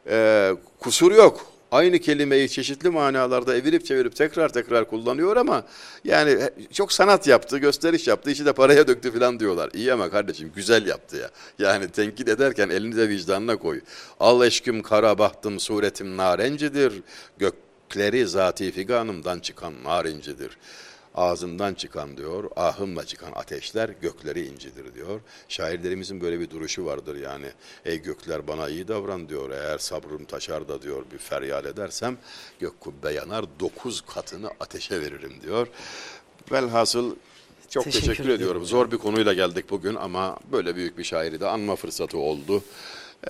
e, kusur yok. Aynı kelimeyi çeşitli manalarda evirip çevirip tekrar tekrar kullanıyor ama yani çok sanat yaptı, gösteriş yaptı, işi de paraya döktü falan diyorlar. İyi ama kardeşim güzel yaptı ya. Yani tenkit ederken elini de vicdanına koy. Al eşküm kara bahtım suretim narencidir. Gökleri zati figanımdan çıkan narincidir. Ağzından çıkan diyor, ahımla çıkan ateşler gökleri incidir diyor. Şairlerimizin böyle bir duruşu vardır yani. Ey gökler bana iyi davran diyor. Eğer sabrım taşar da diyor bir feryal edersem gök kubbe yanar dokuz katını ateşe veririm diyor. Velhasıl çok Teşekkür teşekkür, ediyorum ediyorum. Zor bir konuyla geldik bugün ama böyle büyük bir şairi de anma fırsatı oldu.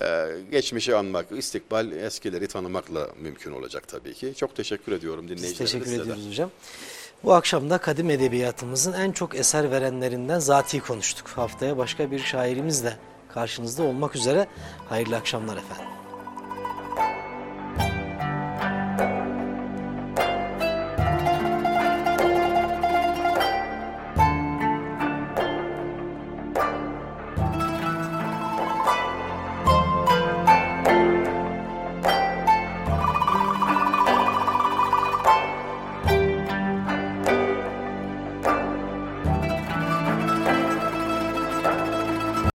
Ee, geçmişi anmak, istikbal eskileri tanımakla mümkün olacak tabii ki. Çok teşekkür ediyorum dinleyicilerimize. teşekkür ediyoruz hocam. Bu akşam da kadim edebiyatımızın en çok eser verenlerinden Zati konuştuk. Haftaya başka bir şairimizle karşınızda olmak üzere hayırlı akşamlar efendim.